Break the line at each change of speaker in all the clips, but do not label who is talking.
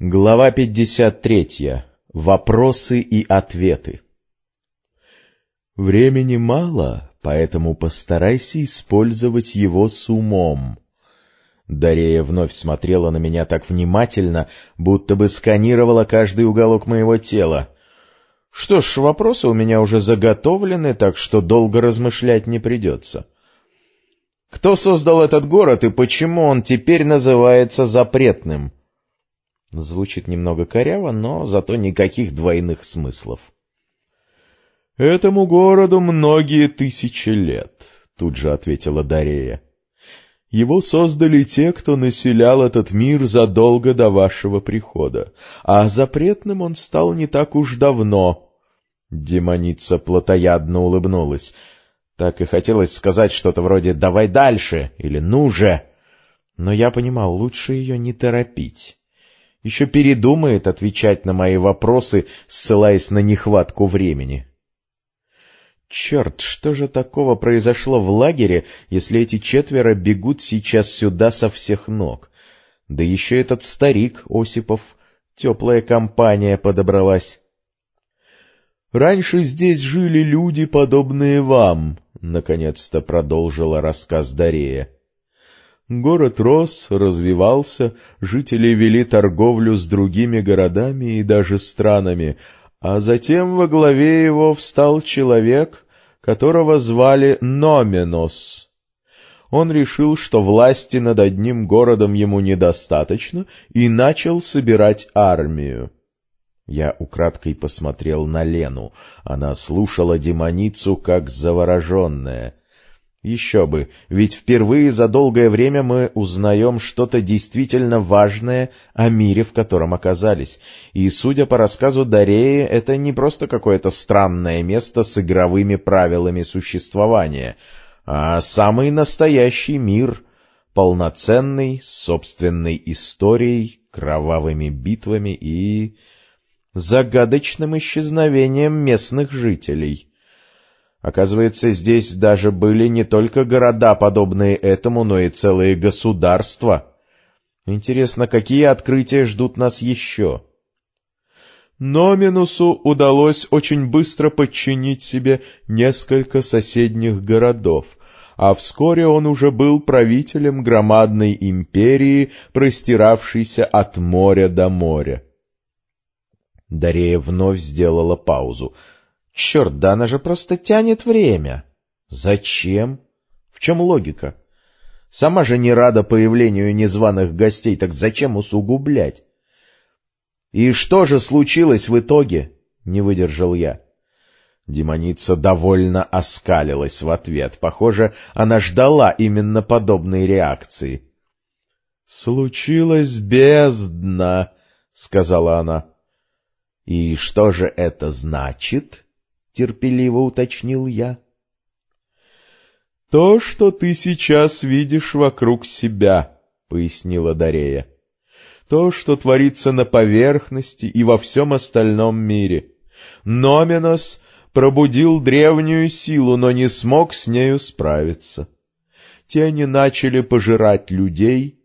Глава 53. Вопросы и ответы. Времени мало, поэтому постарайся использовать его с умом. Дарея вновь смотрела на меня так внимательно, будто бы сканировала каждый уголок моего тела. Что ж, вопросы у меня уже заготовлены, так что долго размышлять не придется. Кто создал этот город и почему он теперь называется запретным? — Звучит немного коряво, но зато никаких двойных смыслов. «Этому городу многие тысячи лет», — тут же ответила Дарея. «Его создали те, кто населял этот мир задолго до вашего прихода, а запретным он стал не так уж давно». Демоница плотоядно улыбнулась. Так и хотелось сказать что-то вроде «давай дальше» или «ну же». Но я понимал, лучше ее не торопить. Еще передумает отвечать на мои вопросы, ссылаясь на нехватку времени. Черт, что же такого произошло в лагере, если эти четверо бегут сейчас сюда со всех ног? Да еще этот старик Осипов, теплая компания подобралась. «Раньше здесь жили люди, подобные вам», — наконец-то продолжила рассказ Дарея. Город рос, развивался, жители вели торговлю с другими городами и даже странами, а затем во главе его встал человек, которого звали Номенос. Он решил, что власти над одним городом ему недостаточно, и начал собирать армию. Я украдкой посмотрел на Лену. Она слушала демоницу, как завороженная — еще бы, ведь впервые за долгое время мы узнаем что-то действительно важное о мире, в котором оказались. И, судя по рассказу Дареи, это не просто какое-то странное место с игровыми правилами существования, а самый настоящий мир, полноценный, с собственной историей, кровавыми битвами и загадочным исчезновением местных жителей — Оказывается, здесь даже были не только города, подобные этому, но и целые государства. Интересно, какие открытия ждут нас еще? Номинусу удалось очень быстро подчинить себе несколько соседних городов, а вскоре он уже был правителем громадной империи, простиравшейся от моря до моря. Дарея вновь сделала паузу — Черт, да она же просто тянет время. Зачем? В чем логика? Сама же не рада появлению незваных гостей, так зачем усугублять? И что же случилось в итоге? Не выдержал я. Демоница довольно оскалилась в ответ. Похоже, она ждала именно подобной реакции. — Случилось бездна, — сказала она. — И что же это значит? —— терпеливо уточнил я. — То, что ты сейчас видишь вокруг себя, — пояснила Дарея. — То, что творится на поверхности и во всем остальном мире. Номинос пробудил древнюю силу, но не смог с нею справиться. Тени начали пожирать людей,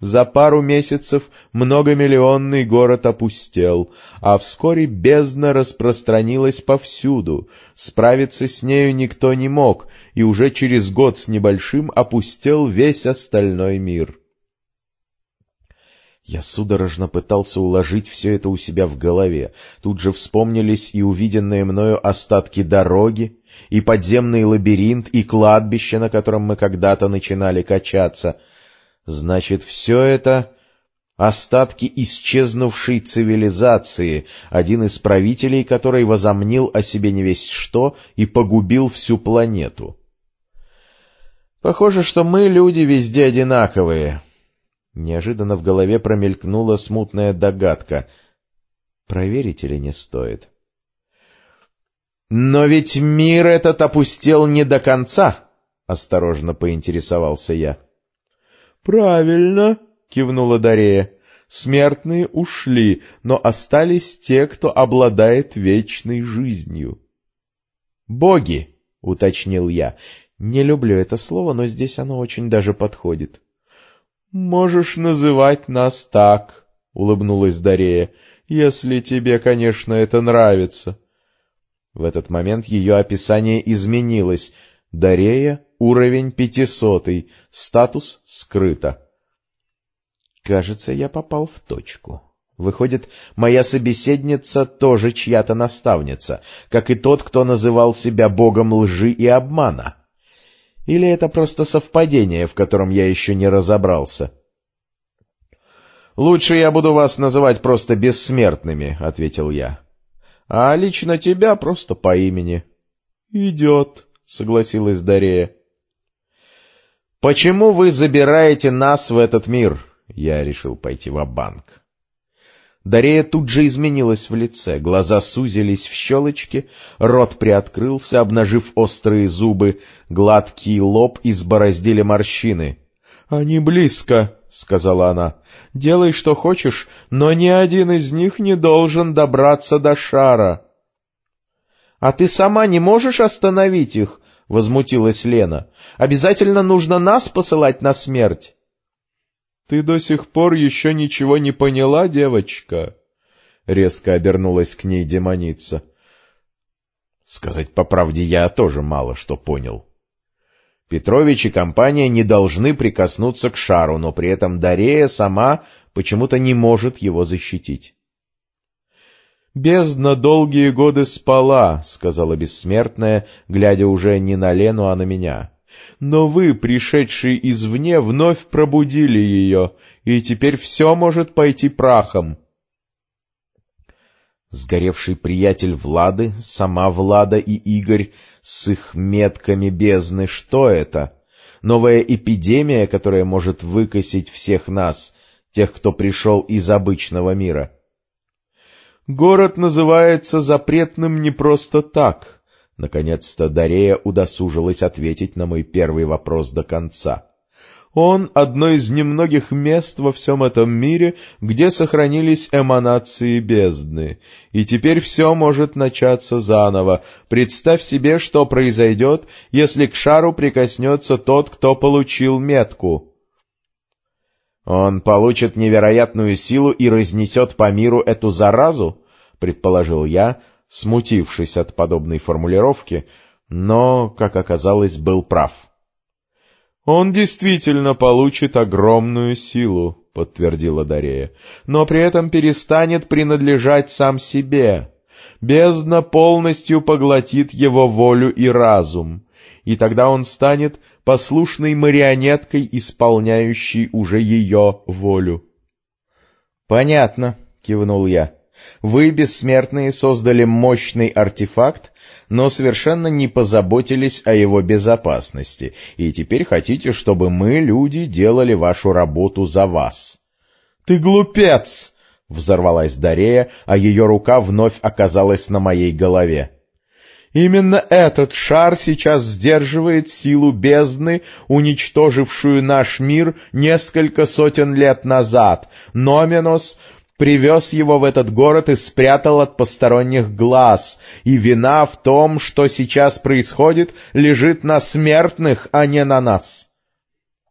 за пару месяцев многомиллионный город опустел, а вскоре бездна распространилась повсюду. Справиться с нею никто не мог, и уже через год с небольшим опустел весь остальной мир. Я судорожно пытался уложить все это у себя в голове. Тут же вспомнились и увиденные мною остатки дороги, и подземный лабиринт, и кладбище, на котором мы когда-то начинали качаться — Значит, все это остатки исчезнувшей цивилизации, один из правителей которой возомнил о себе не весть что и погубил всю планету. Похоже, что мы, люди, везде одинаковые. Неожиданно в голове промелькнула смутная догадка. Проверить или не стоит? Но ведь мир этот опустел не до конца, — осторожно поинтересовался я. — «Правильно», — кивнула Дарея. «Смертные ушли, но остались те, кто обладает вечной жизнью». «Боги», — уточнил я. Не люблю это слово, но здесь оно очень даже подходит. «Можешь называть нас так», — улыбнулась Дарея, — если тебе, конечно, это нравится. В этот момент ее описание изменилось. Дарея, уровень пятисотый, статус скрыто. Кажется, я попал в точку. Выходит, моя собеседница тоже чья-то наставница, как и тот, кто называл себя богом лжи и обмана. Или это просто совпадение, в котором я еще не разобрался? — Лучше я буду вас называть просто бессмертными, — ответил я. — А лично тебя просто по имени. — Идет, — согласилась Дарея. — Почему вы забираете нас в этот мир? Я решил пойти в банк Дарея тут же изменилась в лице, глаза сузились в щелочки, рот приоткрылся, обнажив острые зубы, гладкий лоб избороздили морщины. — Они близко, — сказала она. — Делай, что хочешь, но ни один из них не должен добраться до шара. — А ты сама не можешь остановить их? — возмутилась Лена. — Обязательно нужно нас посылать на смерть. «Ты до сих пор еще ничего не поняла, девочка?» Резко обернулась к ней демоница. Сказать по правде, я тоже мало что понял. Петрович и компания не должны прикоснуться к шару, но при этом Дарея сама почему-то не может его защитить. «Бездна долгие годы спала», — сказала бессмертная, глядя уже не на Лену, а на меня но вы, пришедшие извне, вновь пробудили ее, и теперь все может пойти прахом. Сгоревший приятель Влады, сама Влада и Игорь с их метками бездны, что это? Новая эпидемия, которая может выкосить всех нас, тех, кто пришел из обычного мира. Город называется запретным не просто так — Наконец-то Дарея удосужилась ответить на мой первый вопрос до конца. Он — одно из немногих мест во всем этом мире, где сохранились эманации бездны. И теперь все может начаться заново. Представь себе, что произойдет, если к шару прикоснется тот, кто получил метку. «Он получит невероятную силу и разнесет по миру эту заразу?» — предположил я, смутившись от подобной формулировки, но, как оказалось, был прав. «Он действительно получит огромную силу», — подтвердила Дарея, «но при этом перестанет принадлежать сам себе. Бездна полностью поглотит его волю и разум, и тогда он станет послушной марионеткой, исполняющей уже ее волю». «Понятно», — кивнул я. Вы, бессмертные, создали мощный артефакт, но совершенно не позаботились о его безопасности, и теперь хотите, чтобы мы, люди, делали вашу работу за вас. — Ты глупец! — взорвалась Дарея, а ее рука вновь оказалась на моей голове. Именно этот шар сейчас сдерживает силу бездны, уничтожившую наш мир несколько сотен лет назад. Номинос привез его в этот город и спрятал от посторонних глаз, и вина в том, что сейчас происходит, лежит на смертных, а не на нас.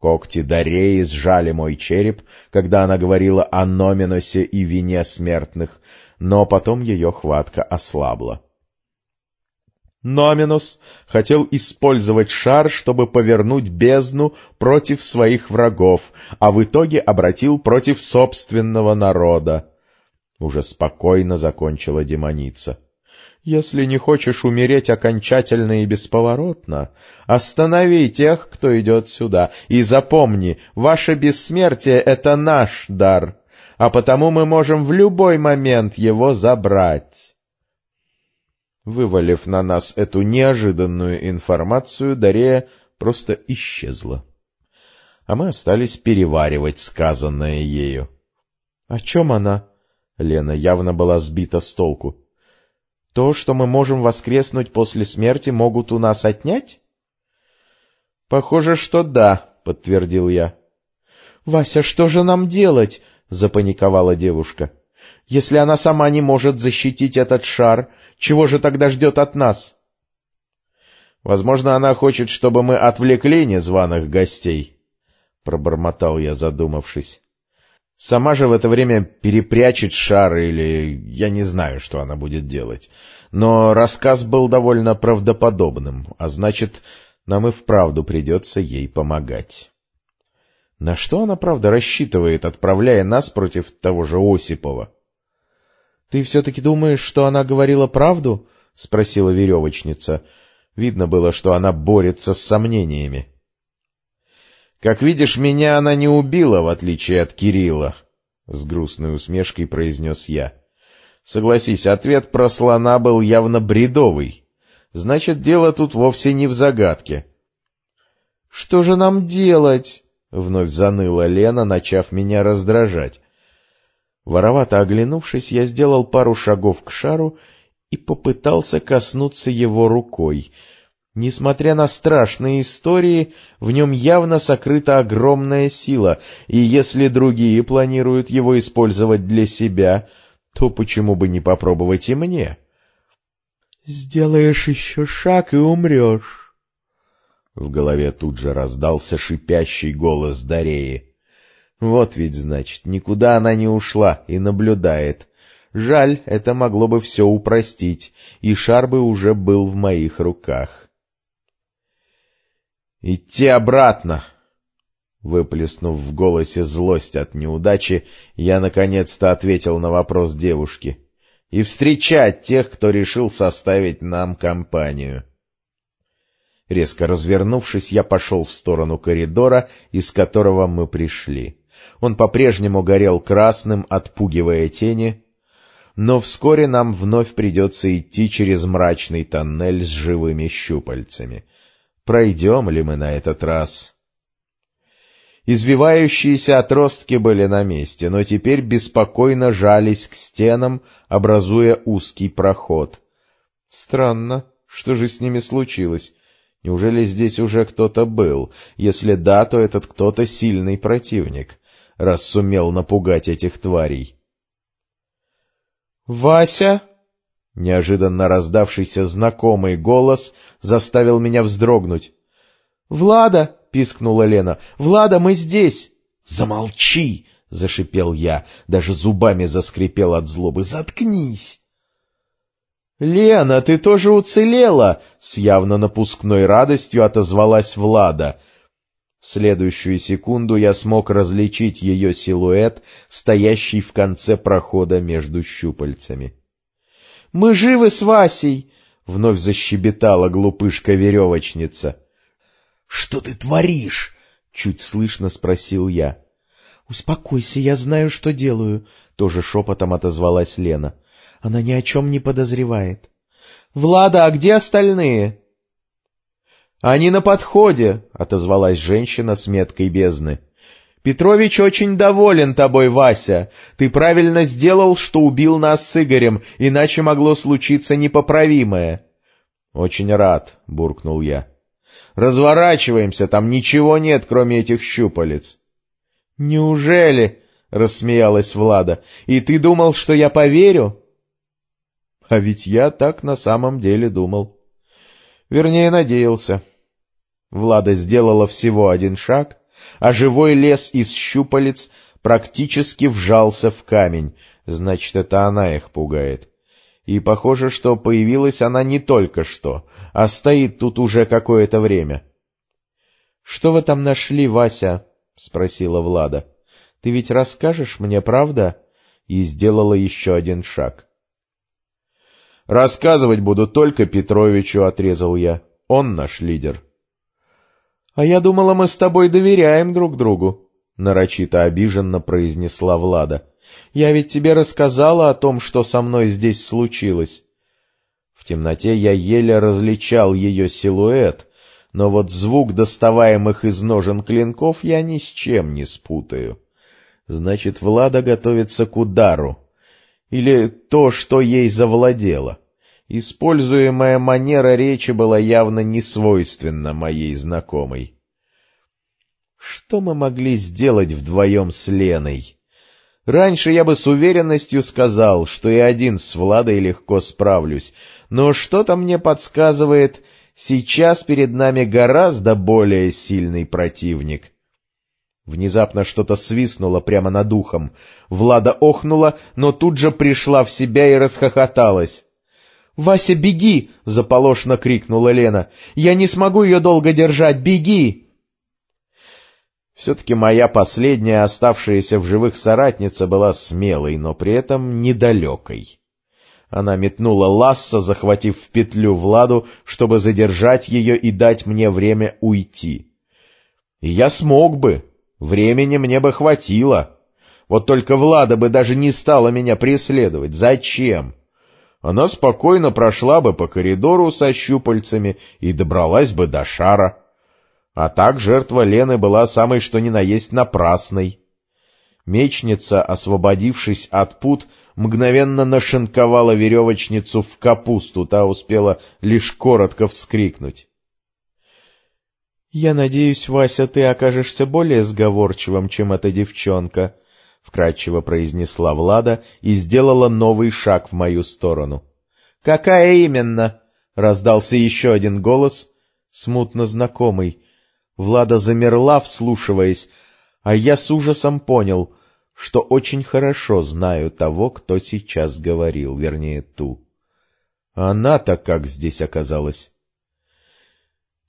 Когти Дареи сжали мой череп, когда она говорила о Номиносе и вине смертных, но потом ее хватка ослабла. Номинус хотел использовать шар, чтобы повернуть бездну против своих врагов, а в итоге обратил против собственного народа. Уже спокойно закончила демоница. Если не хочешь умереть окончательно и бесповоротно, останови тех, кто идет сюда, и запомни, ваше бессмертие — это наш дар, а потому мы можем в любой момент его забрать. Вывалив на нас эту неожиданную информацию, Дарея просто исчезла. А мы остались переваривать сказанное ею. — О чем она? Лена явно была сбита с толку. — То, что мы можем воскреснуть после смерти, могут у нас отнять? — Похоже, что да, — подтвердил я. — Вася, что же нам делать? — запаниковала девушка. — если она сама не может защитить этот шар, чего же тогда ждет от нас? Возможно, она хочет, чтобы мы отвлекли незваных гостей, — пробормотал я, задумавшись. Сама же в это время перепрячет шар или я не знаю, что она будет делать. Но рассказ был довольно правдоподобным, а значит, нам и вправду придется ей помогать. На что она, правда, рассчитывает, отправляя нас против того же Осипова? — Ты все-таки думаешь, что она говорила правду? — спросила веревочница. Видно было, что она борется с сомнениями. — Как видишь, меня она не убила, в отличие от Кирилла, — с грустной усмешкой произнес я. Согласись, ответ про слона был явно бредовый. Значит, дело тут вовсе не в загадке. — Что же нам делать? — вновь заныла Лена, начав меня раздражать. Воровато оглянувшись, я сделал пару шагов к шару и попытался коснуться его рукой. Несмотря на страшные истории, в нем явно сокрыта огромная сила, и если другие планируют его использовать для себя, то почему бы не попробовать и мне? — Сделаешь еще шаг и умрешь. В голове тут же раздался шипящий голос Дареи. Вот ведь, значит, никуда она не ушла и наблюдает. Жаль, это могло бы все упростить, и шар бы уже был в моих руках. «Идти обратно!» Выплеснув в голосе злость от неудачи, я наконец-то ответил на вопрос девушки. «И встречать тех, кто решил составить нам компанию». Резко развернувшись, я пошел в сторону коридора, из которого мы пришли. Он по-прежнему горел красным, отпугивая тени, но вскоре нам вновь придется идти через мрачный тоннель с живыми щупальцами. Пройдем ли мы на этот раз? Извивающиеся отростки были на месте, но теперь беспокойно жались к стенам, образуя узкий проход. Странно, что же с ними случилось? Неужели здесь уже кто-то был? Если да, то этот кто-то сильный противник, раз сумел напугать этих тварей. «Вася!» Неожиданно раздавшийся знакомый голос заставил меня вздрогнуть. «Влада!» — пискнула Лена. «Влада, мы здесь!» «Замолчи!» — зашипел я, даже зубами заскрипел от злобы. «Заткнись!» «Лена, ты тоже уцелела!» — с явно напускной радостью отозвалась Влада. В следующую секунду я смог различить ее силуэт, стоящий в конце прохода между щупальцами. «Мы живы с Васей!» — вновь защебетала глупышка-веревочница. «Что ты творишь?» — чуть слышно спросил я. «Успокойся, я знаю, что делаю», — тоже шепотом отозвалась Лена. Она ни о чем не подозревает. — Влада, а где остальные? — Они на подходе, — отозвалась женщина с меткой бездны. — Петрович очень доволен тобой, Вася. Ты правильно сделал, что убил нас с Игорем, иначе могло случиться непоправимое. — Очень рад, — буркнул я. — Разворачиваемся, там ничего нет, кроме этих щупалец. — Неужели? — рассмеялась Влада. — И ты думал, что я поверю? — а ведь я так на самом деле думал. Вернее, надеялся. Влада сделала всего один шаг, а живой лес из щупалец практически вжался в камень, значит, это она их пугает. И похоже, что появилась она не только что, а стоит тут уже какое-то время. — Что вы там нашли, Вася? — спросила Влада. — Ты ведь расскажешь мне, правда? И сделала еще один шаг. Рассказывать буду только Петровичу, — отрезал я. Он наш лидер. — А я думала, мы с тобой доверяем друг другу, — нарочито обиженно произнесла Влада. — Я ведь тебе рассказала о том, что со мной здесь случилось. В темноте я еле различал ее силуэт, но вот звук доставаемых из ножен клинков я ни с чем не спутаю. Значит, Влада готовится к удару или то, что ей завладело. Используемая манера речи была явно не свойственна моей знакомой. Что мы могли сделать вдвоем с Леной? Раньше я бы с уверенностью сказал, что и один с Владой легко справлюсь, но что-то мне подсказывает, сейчас перед нами гораздо более сильный противник. Внезапно что-то свистнуло прямо над ухом. Влада охнула, но тут же пришла в себя и расхохоталась. — Вася, беги! — заполошно крикнула Лена. — Я не смогу ее долго держать, беги! Все-таки моя последняя оставшаяся в живых соратница была смелой, но при этом недалекой. Она метнула ласса, захватив в петлю Владу, чтобы задержать ее и дать мне время уйти. Я смог бы, Времени мне бы хватило. Вот только Влада бы даже не стала меня преследовать. Зачем? Она спокойно прошла бы по коридору со щупальцами и добралась бы до шара. А так жертва Лены была самой что ни на есть напрасной. Мечница, освободившись от пут, мгновенно нашинковала веревочницу в капусту, та успела лишь коротко вскрикнуть. — Я надеюсь, Вася, ты окажешься более сговорчивым, чем эта девчонка, — вкратчиво произнесла Влада и сделала новый шаг в мою сторону. — Какая именно? — раздался еще один голос, смутно знакомый. Влада замерла, вслушиваясь, а я с ужасом понял, что очень хорошо знаю того, кто сейчас говорил, вернее, ту. Она-то как здесь оказалась?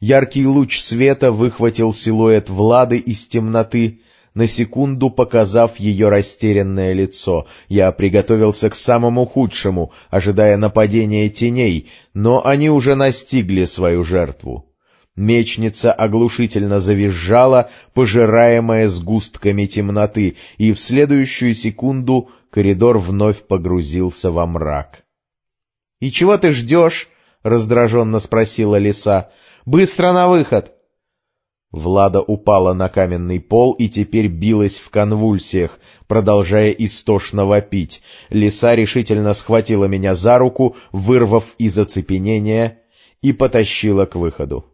Яркий луч света выхватил силуэт Влады из темноты, на секунду показав ее растерянное лицо. Я приготовился к самому худшему, ожидая нападения теней, но они уже настигли свою жертву. Мечница оглушительно завизжала, пожираемая сгустками темноты, и в следующую секунду коридор вновь погрузился во мрак. — И чего ты ждешь? — раздраженно спросила лиса. Быстро на выход!» Влада упала на каменный пол и теперь билась в конвульсиях, продолжая истошно вопить. Лиса решительно схватила меня за руку, вырвав из оцепенения, и потащила к выходу.